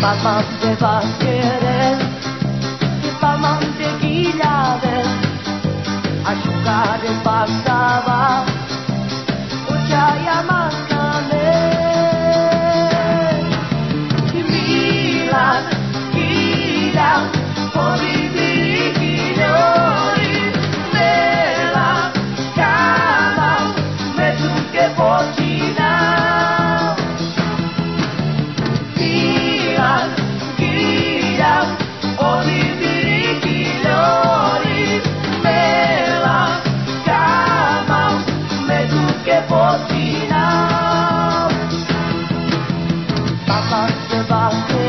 ¿Dónde vas a querer? Que pa' mantequilla de a jugar en pasaba, o ya y a about